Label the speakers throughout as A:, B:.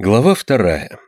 A: Глава вторая.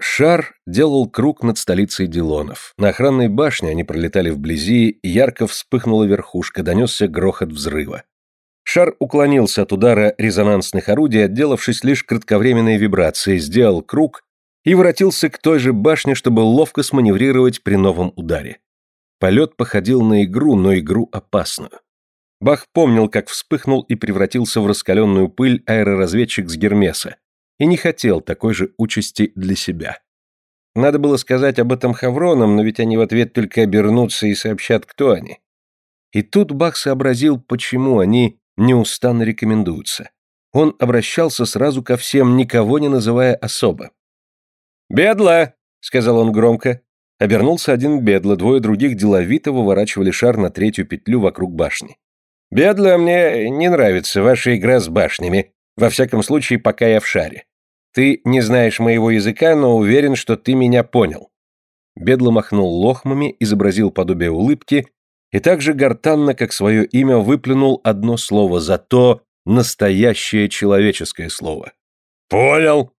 A: Шар делал круг над столицей Дилонов. На охранной башне они пролетали вблизи, ярко вспыхнула верхушка, донесся грохот взрыва. Шар уклонился от удара резонансных орудий, отделавшись лишь кратковременной вибрацией, сделал круг и воротился к той же башне, чтобы ловко сманеврировать при новом ударе. Полет походил на игру, но игру опасную. Бах помнил, как вспыхнул и превратился в раскаленную пыль аэроразведчик с Гермеса, и не хотел такой же участи для себя. Надо было сказать об этом Хавронам, но ведь они в ответ только обернутся и сообщат, кто они. И тут Бах сообразил, почему они неустанно рекомендуются. Он обращался сразу ко всем, никого не называя особо. «Бедла!» — сказал он громко. Обернулся один бедла, двое других деловито выворачивали шар на третью петлю вокруг башни. «Бедла, мне не нравится ваша игра с башнями. Во всяком случае, пока я в шаре. Ты не знаешь моего языка, но уверен, что ты меня понял». Бедло махнул лохмами, изобразил подобие улыбки и так же гортанно, как свое имя, выплюнул одно слово, зато настоящее человеческое слово. «Понял!»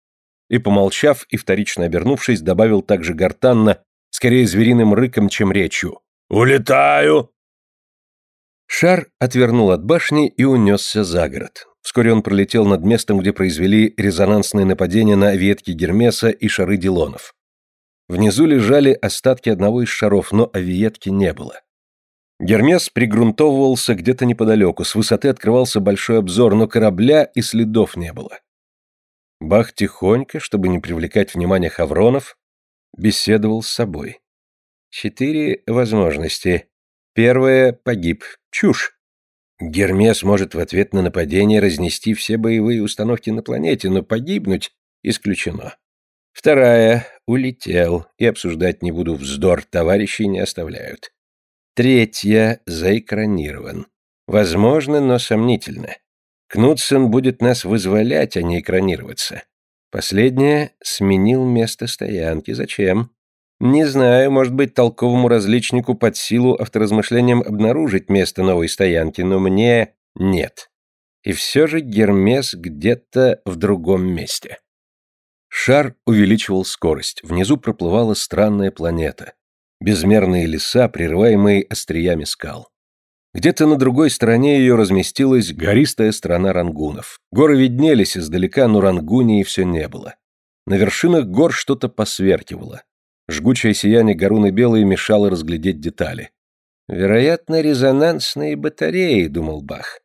A: И, помолчав и вторично обернувшись, добавил также гортанно, скорее звериным рыком, чем речью. «Улетаю!» Шар отвернул от башни и унесся за город. Вскоре он пролетел над местом, где произвели резонансные нападения на ветки Гермеса и шары Дилонов. Внизу лежали остатки одного из шаров, но авиетки не было. Гермес пригрунтовывался где-то неподалеку, с высоты открывался большой обзор, но корабля и следов не было. Бах тихонько, чтобы не привлекать внимание хавронов, беседовал с собой. Четыре возможности. Первое – погиб. Чушь. Гермес может в ответ на нападение разнести все боевые установки на планете, но погибнуть исключено. Вторая — улетел, и обсуждать не буду вздор, товарищи не оставляют. Третья — заэкранирован. Возможно, но сомнительно. Кнутсен будет нас вызволять, а не экранироваться. Последняя — сменил место стоянки. Зачем? Не знаю, может быть, толковому различнику под силу авторазмышлениям обнаружить место новой стоянки, но мне нет. И все же Гермес где-то в другом месте. Шар увеличивал скорость. Внизу проплывала странная планета. Безмерные леса, прерываемые остриями скал. Где-то на другой стороне ее разместилась гористая страна рангунов. Горы виднелись издалека, но рангунии все не было. На вершинах гор что-то посверкивало. Жгучее сияние Горуны Белой мешало разглядеть детали. «Вероятно, резонансные батареи», — думал Бах.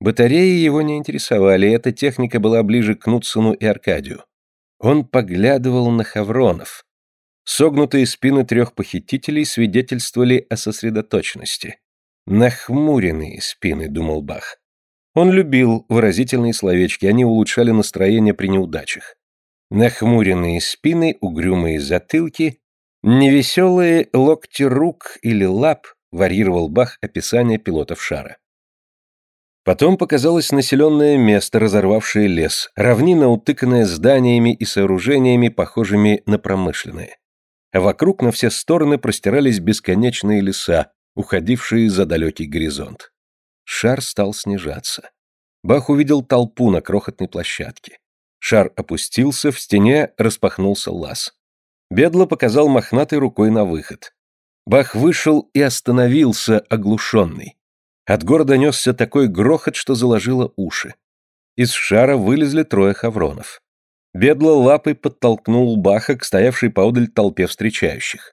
A: Батареи его не интересовали, эта техника была ближе к Кнутсону и Аркадию. Он поглядывал на Хавронов. Согнутые спины трех похитителей свидетельствовали о сосредоточенности. «Нахмуренные спины», — думал Бах. Он любил выразительные словечки, они улучшали настроение при неудачах. Нахмуренные спины, угрюмые затылки Невеселые локти рук или лап, варьировал Бах описание пилотов шара. Потом показалось населенное место, разорвавшее лес, равнина, утыканная зданиями и сооружениями, похожими на промышленные. А вокруг на все стороны простирались бесконечные леса, уходившие за далекий горизонт. Шар стал снижаться. Бах увидел толпу на крохотной площадке. Шар опустился, в стене распахнулся лаз. Бедло показал мохнатой рукой на выход. Бах вышел и остановился, оглушенный. От города несся такой грохот, что заложило уши. Из шара вылезли трое хавронов. Бедло лапой подтолкнул Баха к стоявшей поодаль толпе встречающих.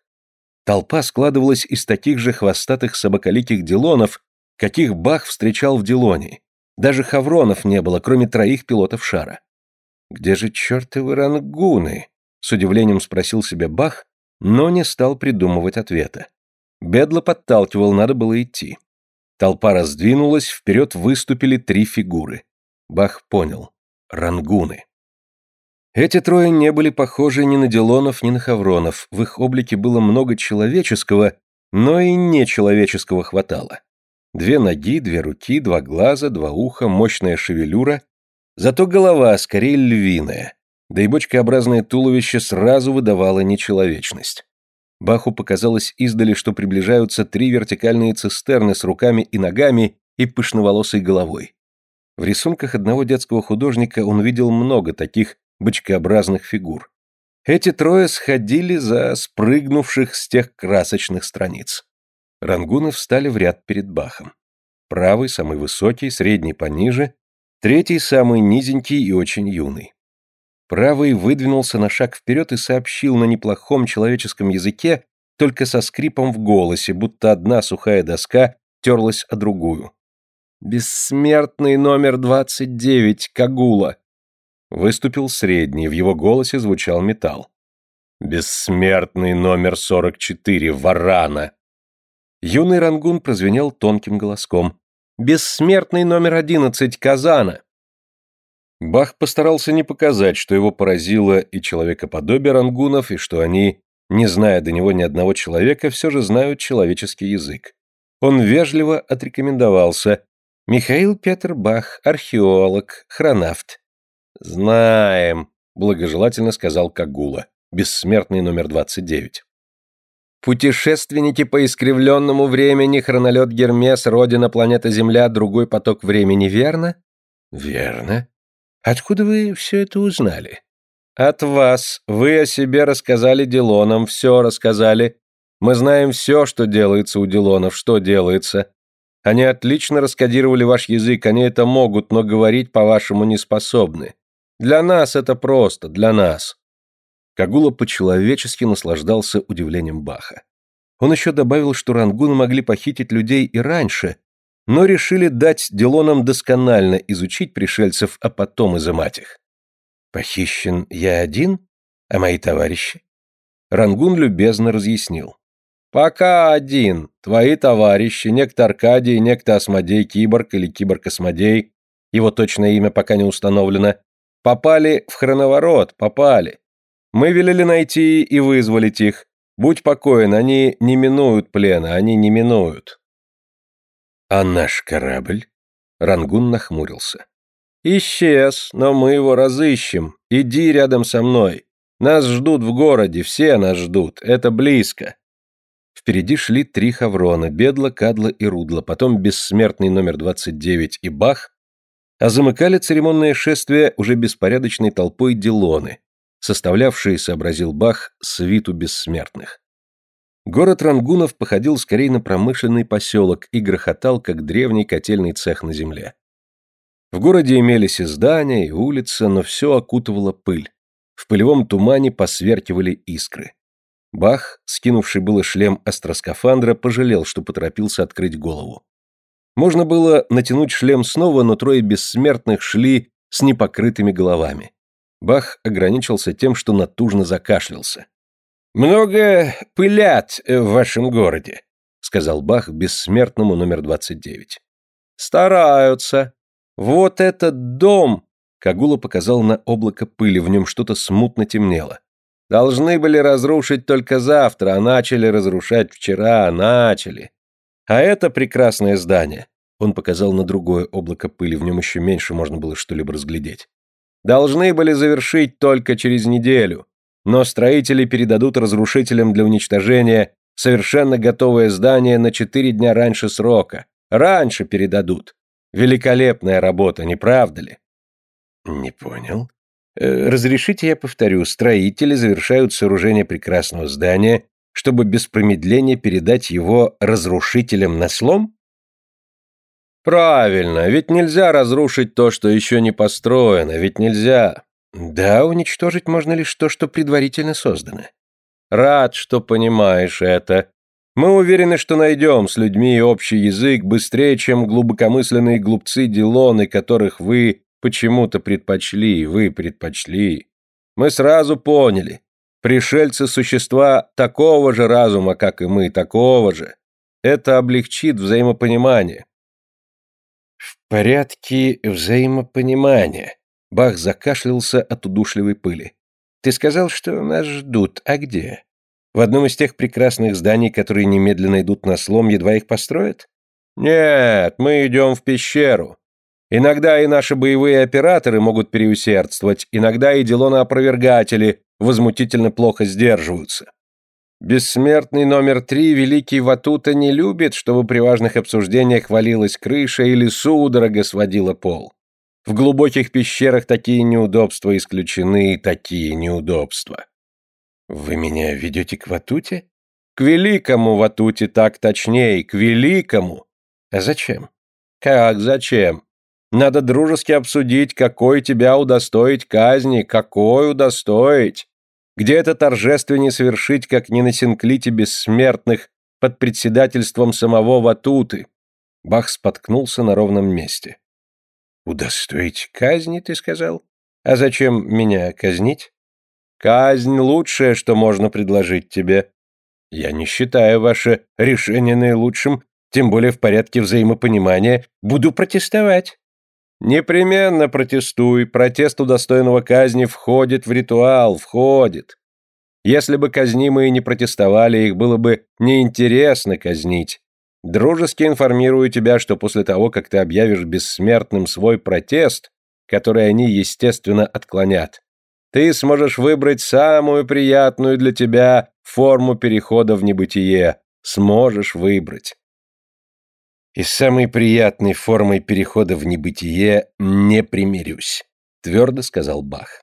A: Толпа складывалась из таких же хвостатых собаколиких делонов, каких Бах встречал в Делоне. Даже хавронов не было, кроме троих пилотов шара. «Где же чертовы рангуны?» С удивлением спросил себя Бах, но не стал придумывать ответа. Бедло подталкивал, надо было идти. Толпа раздвинулась, вперед выступили три фигуры. Бах понял. Рангуны. Эти трое не были похожи ни на Делонов, ни на Хавронов. В их облике было много человеческого, но и нечеловеческого хватало. Две ноги, две руки, два глаза, два уха, мощная шевелюра. Зато голова скорее львиная да и бочкообразное туловище сразу выдавало нечеловечность. Баху показалось издали, что приближаются три вертикальные цистерны с руками и ногами и пышноволосой головой. В рисунках одного детского художника он видел много таких бочкообразных фигур. Эти трое сходили за спрыгнувших с тех красочных страниц. Рангуны встали в ряд перед Бахом. Правый, самый высокий, средний пониже, третий, самый низенький и очень юный. Правый выдвинулся на шаг вперед и сообщил на неплохом человеческом языке, только со скрипом в голосе, будто одна сухая доска терлась о другую. «Бессмертный номер двадцать девять, Кагула!» Выступил средний, в его голосе звучал металл. «Бессмертный номер сорок четыре, Варана!» Юный рангун прозвенел тонким голоском. «Бессмертный номер одиннадцать, Казана!» Бах постарался не показать, что его поразило и человекоподобие рангунов, и что они, не зная до него ни одного человека, все же знают человеческий язык. Он вежливо отрекомендовался. «Михаил Петр Бах, археолог, хронавт». «Знаем», — благожелательно сказал Кагула, бессмертный номер 29. Путешественники по искривленному времени, хронолет Гермес, родина планета Земля, другой поток времени, верно? Верно. Откуда вы все это узнали? От вас. Вы о себе рассказали Дилонам, все рассказали. Мы знаем все, что делается у Дилонов, что делается. Они отлично раскодировали ваш язык, они это могут, но говорить по-вашему не способны. Для нас это просто, для нас. Кагула по-человечески наслаждался удивлением Баха. Он еще добавил, что рангуны могли похитить людей и раньше, но решили дать Дилонам досконально изучить пришельцев, а потом изымать их. «Похищен я один? А мои товарищи?» Рангун любезно разъяснил. «Пока один. Твои товарищи, некто Аркадий, некто Осмодей Киборг или Киборг Осмодей, его точное имя пока не установлено, попали в хроноворот, попали. Мы велели найти и вызволить их. Будь покоен, они не минуют плена, они не минуют». «А наш корабль?» Рангун нахмурился. «Исчез, но мы его разыщем. Иди рядом со мной. Нас ждут в городе, все нас ждут. Это близко». Впереди шли три хаврона, Бедла, Кадла и Рудла, потом бессмертный номер 29 и Бах, а замыкали церемонное шествие уже беспорядочной толпой Дилоны, составлявшие, сообразил Бах, свиту бессмертных. Город Рангунов походил скорее на промышленный поселок и грохотал, как древний котельный цех на земле. В городе имелись и здания, и улицы, но все окутывала пыль. В пылевом тумане посверкивали искры. Бах, скинувший было шлем астроскафандра, пожалел, что поторопился открыть голову. Можно было натянуть шлем снова, но трое бессмертных шли с непокрытыми головами. Бах ограничился тем, что натужно закашлялся. «Много пылят в вашем городе», — сказал Бах бессмертному номер 29. «Стараются. Вот этот дом...» Кагула показал на облако пыли, в нем что-то смутно темнело. «Должны были разрушить только завтра, а начали разрушать вчера, начали. А это прекрасное здание...» Он показал на другое облако пыли, в нем еще меньше можно было что-либо разглядеть. «Должны были завершить только через неделю но строители передадут разрушителям для уничтожения совершенно готовое здание на четыре дня раньше срока. Раньше передадут. Великолепная работа, не правда ли? Не понял. Э, разрешите я повторю, строители завершают сооружение прекрасного здания, чтобы без промедления передать его разрушителям на слом? Правильно, ведь нельзя разрушить то, что еще не построено, ведь нельзя. Да, уничтожить можно лишь то, что предварительно создано. Рад, что понимаешь это. Мы уверены, что найдем с людьми общий язык быстрее, чем глубокомысленные глупцы Дилоны, которых вы почему-то предпочли, вы предпочли. Мы сразу поняли. Пришельцы – существа такого же разума, как и мы, такого же. Это облегчит взаимопонимание. В порядке взаимопонимания. Бах закашлялся от удушливой пыли. «Ты сказал, что нас ждут. А где? В одном из тех прекрасных зданий, которые немедленно идут на слом, едва их построят?» «Нет, мы идем в пещеру. Иногда и наши боевые операторы могут переусердствовать, иногда и делоны-опровергатели возмутительно плохо сдерживаются. Бессмертный номер три, великий Ватута, не любит, чтобы при важных обсуждениях валилась крыша или судорога сводила пол. В глубоких пещерах такие неудобства исключены, такие неудобства. Вы меня ведете к Ватуте? К великому Ватуте, так точнее, к великому. А зачем? Как зачем? Надо дружески обсудить, какой тебя удостоить казни, какой удостоить. Где это торжественнее совершить, как не на синклите бессмертных под председательством самого Ватуты? Бах споткнулся на ровном месте. «Удостоить казни, ты сказал? А зачем меня казнить?» «Казнь — лучшее, что можно предложить тебе. Я не считаю ваше решение наилучшим, тем более в порядке взаимопонимания. Буду протестовать». «Непременно протестуй. Протест удостоенного казни входит в ритуал, входит. Если бы казнимые не протестовали, их было бы неинтересно казнить. Дружески информирую тебя, что после того, как ты объявишь бессмертным свой протест, который они, естественно, отклонят, ты сможешь выбрать самую приятную для тебя форму перехода в небытие. Сможешь выбрать. И самой приятной формой перехода в небытие не примирюсь, твердо сказал Бах.